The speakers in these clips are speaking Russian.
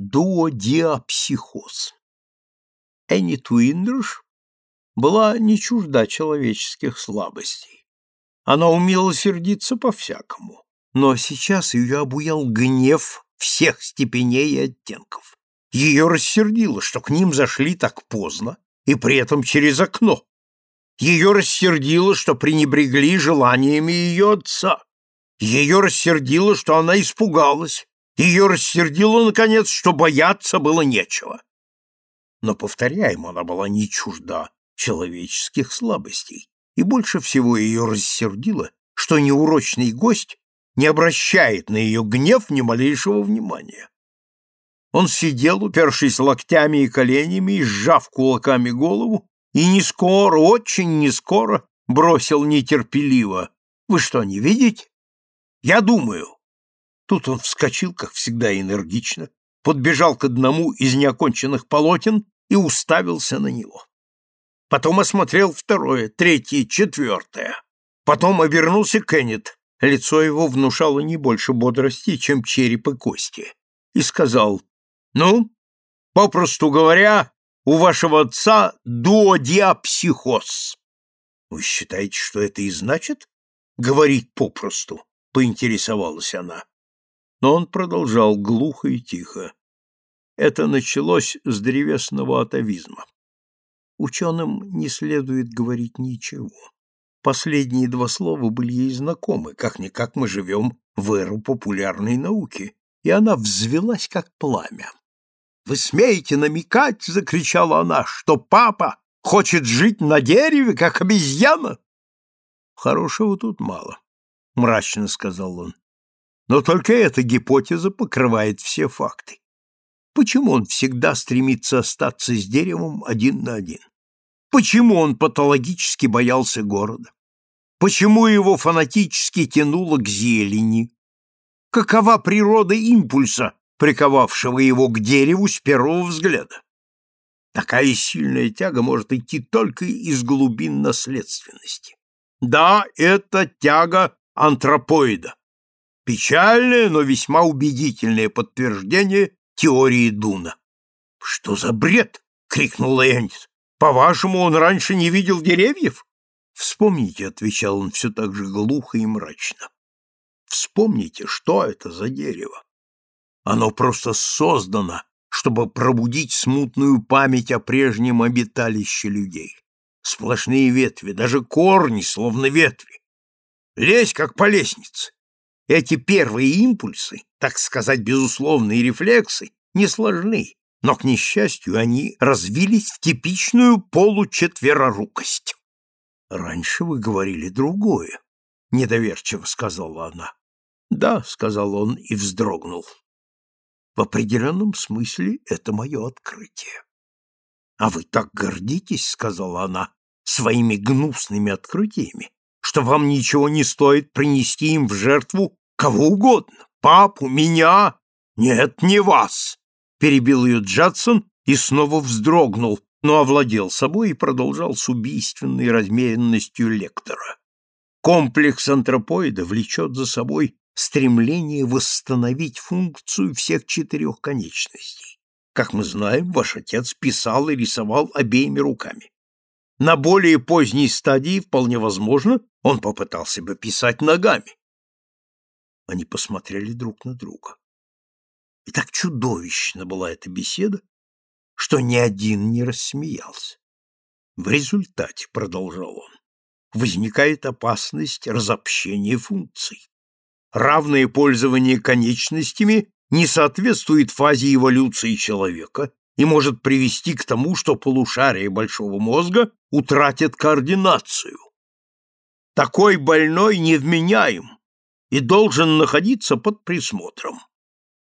дуодиапсихоз. Энни Туиндрш была не чужда человеческих слабостей. Она умела сердиться по-всякому, но сейчас ее обуял гнев всех степеней и оттенков. Ее рассердило, что к ним зашли так поздно и при этом через окно. Ее рассердило, что пренебрегли желаниями ее отца. Ее рассердило, что она испугалась. Ее рассердило, наконец, что бояться было нечего. Но, повторяем, она была не чужда человеческих слабостей, и больше всего ее рассердило, что неурочный гость не обращает на ее гнев ни малейшего внимания. Он сидел, упершись локтями и коленями и сжав кулаками голову, и не скоро, очень не скоро бросил нетерпеливо. «Вы что, не видите? Я думаю. Тут он вскочил, как всегда энергично, подбежал к одному из неоконченных полотен и уставился на него. Потом осмотрел второе, третье, четвертое. Потом обернулся Кеннет. Лицо его внушало не больше бодрости, чем череп и кости. И сказал, «Ну, попросту говоря, у вашего отца дуодиапсихоз». «Вы считаете, что это и значит?» «Говорить попросту». — поинтересовалась она. Но он продолжал глухо и тихо. Это началось с древесного атовизма. Ученым не следует говорить ничего. Последние два слова были ей знакомы, как-никак мы живем в эру популярной науки, и она взвелась, как пламя. «Вы смеете намекать, — закричала она, — что папа хочет жить на дереве, как обезьяна?» Хорошего тут мало мрачно сказал он. Но только эта гипотеза покрывает все факты. Почему он всегда стремится остаться с деревом один на один? Почему он патологически боялся города? Почему его фанатически тянуло к зелени? Какова природа импульса, приковавшего его к дереву с первого взгляда? Такая сильная тяга может идти только из глубин наследственности. Да, это тяга антропоида. Печальное, но весьма убедительное подтверждение теории Дуна. «Что за бред?» — крикнул Леонид. «По-вашему, он раньше не видел деревьев?» «Вспомните», — отвечал он все так же глухо и мрачно. «Вспомните, что это за дерево. Оно просто создано, чтобы пробудить смутную память о прежнем обиталище людей. Сплошные ветви, даже корни, словно ветви. Лезь, как по лестнице. Эти первые импульсы, так сказать, безусловные рефлексы, не сложны, но, к несчастью, они развились в типичную получетверорукость. «Раньше вы говорили другое», — недоверчиво сказала она. «Да», — сказал он и вздрогнул. «В определенном смысле это мое открытие». «А вы так гордитесь», — сказала она, — «своими гнусными открытиями, что вам ничего не стоит принести им в жертву кого угодно, папу, меня. Нет, не вас, перебил ее Джадсон и снова вздрогнул, но овладел собой и продолжал с убийственной размеренностью лектора. Комплекс антропоида влечет за собой стремление восстановить функцию всех четырех конечностей. Как мы знаем, ваш отец писал и рисовал обеими руками. На более поздней стадии, вполне возможно, он попытался бы писать ногами. Они посмотрели друг на друга. И так чудовищна была эта беседа, что ни один не рассмеялся. В результате, продолжал он, возникает опасность разобщения функций. Равное пользование конечностями не соответствует фазе эволюции человека и может привести к тому, что полушария большого мозга утратят координацию. Такой больной невменяем и должен находиться под присмотром.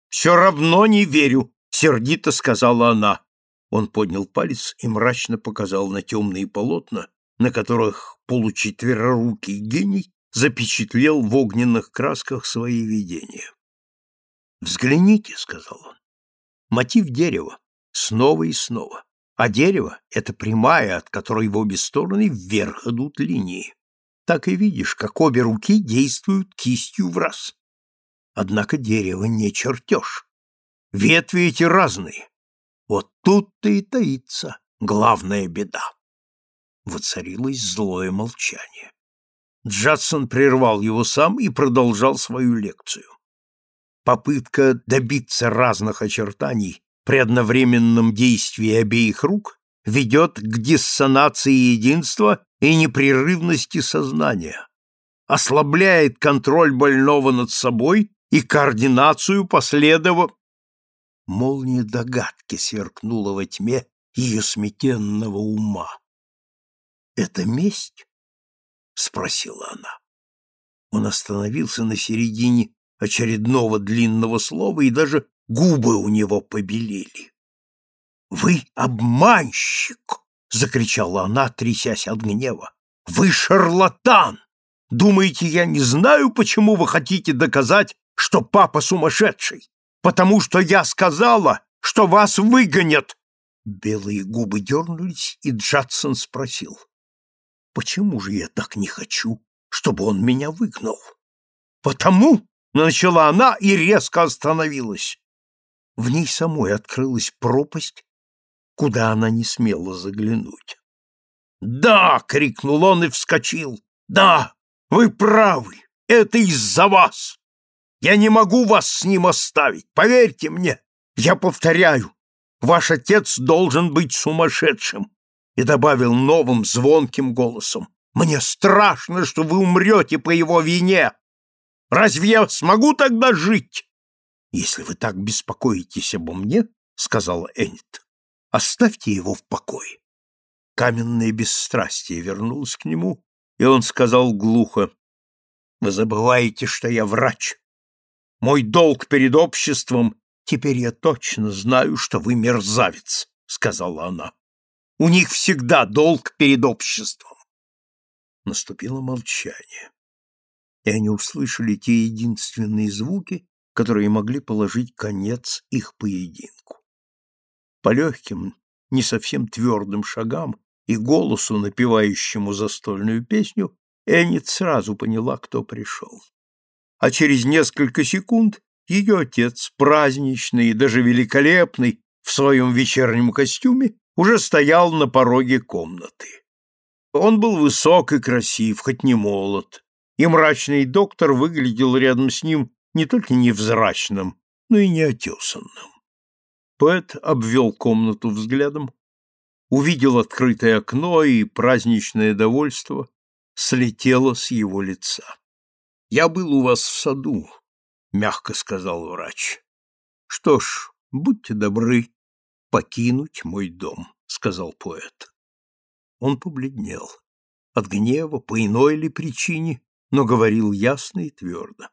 «Все равно не верю», — сердито сказала она. Он поднял палец и мрачно показал на темные полотна, на которых получетверорукий гений запечатлел в огненных красках свои видения. «Взгляните», — сказал он, — «мотив дерева, снова и снова. А дерево — это прямая, от которой в обе стороны вверх идут линии. Так и видишь, как обе руки действуют кистью в раз. Однако дерево не чертеж. Ветви эти разные. Вот тут-то и таится главная беда. Воцарилось злое молчание. Джадсон прервал его сам и продолжал свою лекцию. Попытка добиться разных очертаний при одновременном действии обеих рук ведет к диссонации единства и непрерывности сознания, ослабляет контроль больного над собой и координацию последовав... Молния догадки сверкнула во тьме ее сметенного ума. «Это месть?» — спросила она. Он остановился на середине очередного длинного слова, и даже губы у него побелели. «Вы обманщик!» — закричала она, трясясь от гнева. «Вы шарлатан! Думаете, я не знаю, почему вы хотите доказать, что папа сумасшедший? Потому что я сказала, что вас выгонят!» Белые губы дернулись, и Джадсон спросил. «Почему же я так не хочу, чтобы он меня выгнал?» «Потому!» — начала она и резко остановилась. В ней самой открылась пропасть, куда она не смела заглянуть. «Да!» — крикнул он и вскочил. «Да! Вы правы! Это из-за вас! Я не могу вас с ним оставить, поверьте мне! Я повторяю, ваш отец должен быть сумасшедшим!» И добавил новым звонким голосом. «Мне страшно, что вы умрете по его вине! Разве я смогу тогда жить?» «Если вы так беспокоитесь обо мне, — сказала Эннет, — оставьте его в покое». Каменное бесстрастие вернулось к нему, и он сказал глухо, «Вы забываете, что я врач. Мой долг перед обществом, теперь я точно знаю, что вы мерзавец», — сказала она. «У них всегда долг перед обществом». Наступило молчание, и они услышали те единственные звуки, которые могли положить конец их поединку. По легким, не совсем твердым шагам и голосу, напевающему застольную песню, Эннет сразу поняла, кто пришел. А через несколько секунд ее отец, праздничный и даже великолепный в своем вечернем костюме, уже стоял на пороге комнаты. Он был высок и красив, хоть не молод, и мрачный доктор выглядел рядом с ним не только невзрачным, но и неотесанным. Поэт обвел комнату взглядом, увидел открытое окно, и праздничное довольство слетело с его лица. «Я был у вас в саду», — мягко сказал врач. «Что ж, будьте добры покинуть мой дом», — сказал поэт. Он побледнел. От гнева, по иной ли причине, но говорил ясно и твердо.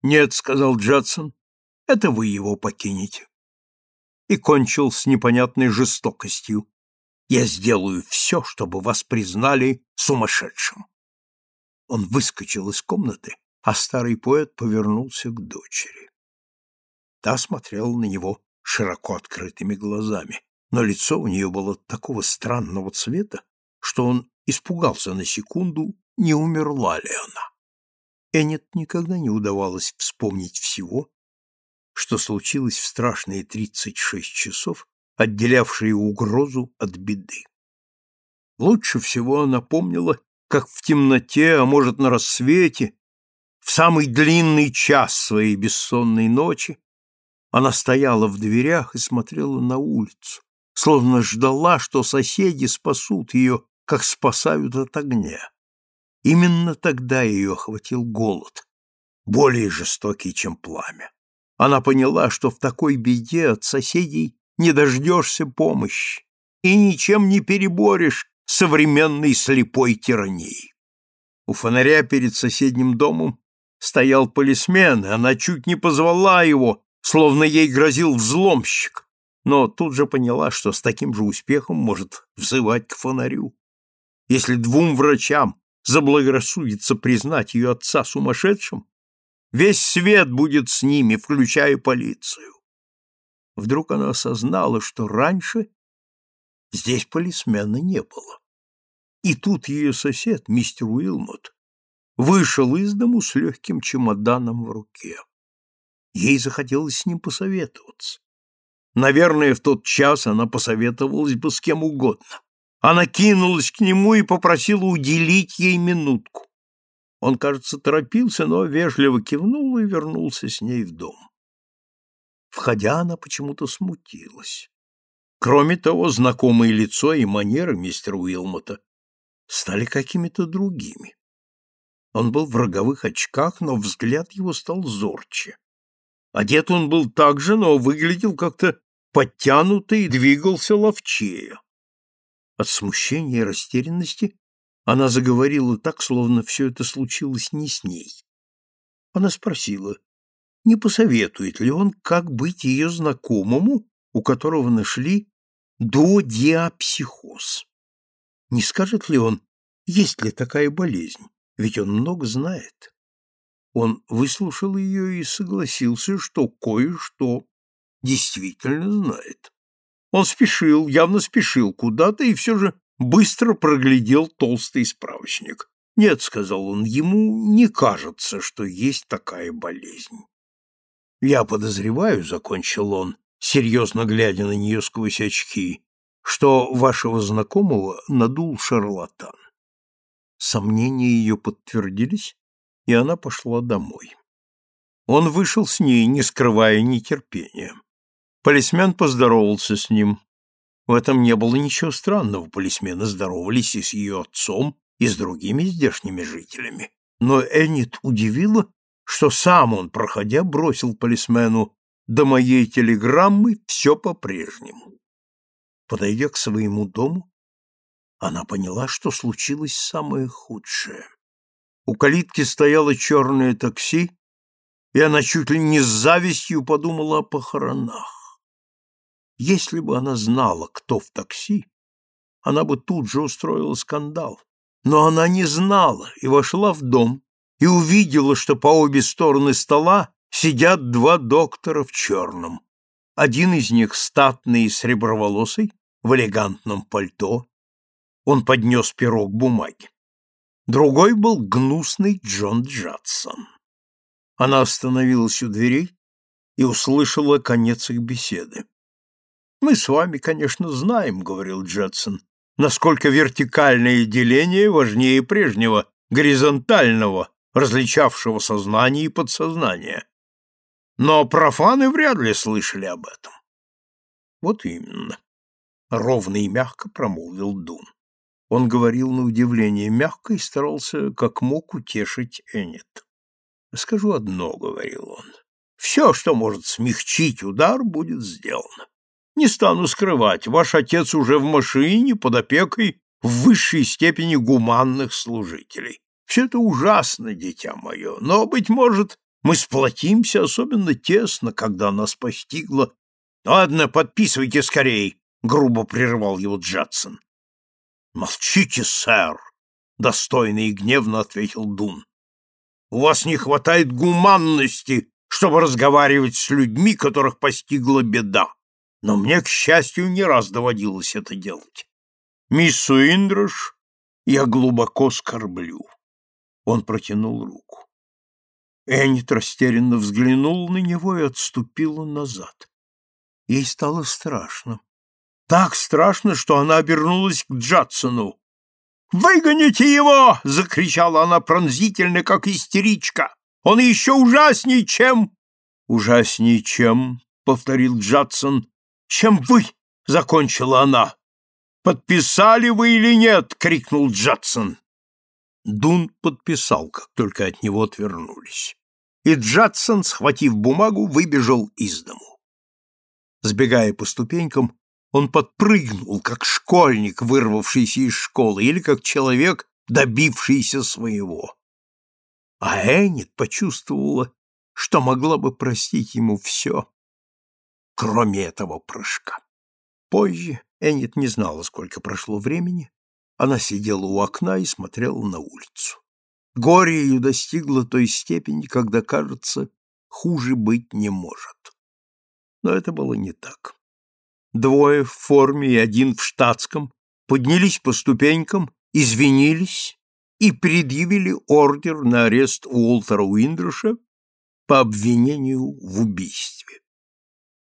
«Нет», — сказал Джадсон, — «это вы его покинете». И кончил с непонятной жестокостью. «Я сделаю все, чтобы вас признали сумасшедшим». Он выскочил из комнаты, а старый поэт повернулся к дочери. Та смотрела на него широко открытыми глазами, но лицо у нее было такого странного цвета, что он испугался на секунду, не умерла ли она. Эннет никогда не удавалось вспомнить всего, что случилось в страшные 36 часов, отделявшие угрозу от беды. Лучше всего она помнила, как в темноте, а может на рассвете, в самый длинный час своей бессонной ночи, она стояла в дверях и смотрела на улицу, словно ждала, что соседи спасут ее, как спасают от огня. Именно тогда ее охватил голод, более жестокий, чем пламя. Она поняла, что в такой беде от соседей не дождешься помощи и ничем не переборешь современной слепой тирании. У фонаря перед соседним домом стоял полисмен, и она чуть не позвала его, словно ей грозил взломщик, но тут же поняла, что с таким же успехом может взывать к фонарю. Если двум врачам заблагорассудится признать ее отца сумасшедшим, весь свет будет с ними, включая полицию. Вдруг она осознала, что раньше здесь полисмена не было. И тут ее сосед, мистер Уилмот, вышел из дому с легким чемоданом в руке. Ей захотелось с ним посоветоваться. Наверное, в тот час она посоветовалась бы с кем угодно. Она кинулась к нему и попросила уделить ей минутку. Он, кажется, торопился, но вежливо кивнул и вернулся с ней в дом. Входя, она почему-то смутилась. Кроме того, знакомое лицо и манеры мистера Уилмота стали какими-то другими. Он был в роговых очках, но взгляд его стал зорче. Одет он был так же, но выглядел как-то подтянуто и двигался ловчее. От смущения и растерянности она заговорила так, словно все это случилось не с ней. Она спросила, не посоветует ли он, как быть ее знакомому, у которого нашли додиапсихоз. Не скажет ли он, есть ли такая болезнь, ведь он много знает. Он выслушал ее и согласился, что кое-что действительно знает. Он спешил, явно спешил куда-то и все же быстро проглядел толстый справочник. «Нет», — сказал он, — «ему не кажется, что есть такая болезнь». «Я подозреваю», — закончил он, серьезно глядя на нее сквозь очки, что вашего знакомого надул шарлатан. Сомнения ее подтвердились, и она пошла домой. Он вышел с ней, не скрывая нетерпения. Полисмен поздоровался с ним. В этом не было ничего странного, полисмены здоровались и с ее отцом, и с другими здешними жителями. Но Эннет удивила, что сам он, проходя, бросил полисмену «До моей телеграммы все по-прежнему». Подойдя к своему дому, она поняла, что случилось самое худшее. У калитки стояло черное такси, и она чуть ли не с завистью подумала о похоронах. Если бы она знала, кто в такси, она бы тут же устроила скандал. Но она не знала и вошла в дом и увидела, что по обе стороны стола сидят два доктора в черном. Один из них статный и среброволосый, в элегантном пальто. Он поднес пирог бумаги. Другой был гнусный Джон Джадсон. Она остановилась у дверей и услышала конец их беседы. Мы с вами, конечно, знаем, говорил Джадсон, насколько вертикальное деление важнее прежнего, горизонтального, различавшего сознание и подсознание. Но профаны вряд ли слышали об этом. Вот именно. Ровно и мягко промолвил Дун. Он говорил на удивление мягко и старался как мог утешить Эннет. «Скажу одно», — говорил он. «Все, что может смягчить удар, будет сделано. Не стану скрывать, ваш отец уже в машине под опекой в высшей степени гуманных служителей. Все это ужасно, дитя мое, но, быть может, мы сплотимся особенно тесно, когда нас постигло... — Ладно, подписывайте скорей, — грубо прервал его Джадсон. — Молчите, сэр, — достойно и гневно ответил Дун. — У вас не хватает гуманности, чтобы разговаривать с людьми, которых постигла беда но мне, к счастью, не раз доводилось это делать. Мисс Уиндрош, я глубоко скорблю. Он протянул руку. Эннет растерянно взглянул на него и отступила назад. Ей стало страшно. Так страшно, что она обернулась к Джадсону. «Выгоните его!» — закричала она пронзительно, как истеричка. «Он еще ужасней, чем...» «Ужасней, чем...» — повторил Джадсон, чем вы, — закончила она. «Подписали вы или нет?» — крикнул Джадсон. Дун подписал, как только от него отвернулись. И Джадсон, схватив бумагу, выбежал из дому. Сбегая по ступенькам, он подпрыгнул, как школьник, вырвавшийся из школы, или как человек, добившийся своего. А Эннет почувствовала, что могла бы простить ему все, кроме этого прыжка. Позже Эннет не знала, сколько прошло времени. Она сидела у окна и смотрела на улицу. Горе ее достигло той степени, когда, кажется, хуже быть не может. Но это было не так. Двое в форме и один в штатском поднялись по ступенькам, извинились и предъявили ордер на арест Уолтера Уиндруша по обвинению в убийстве.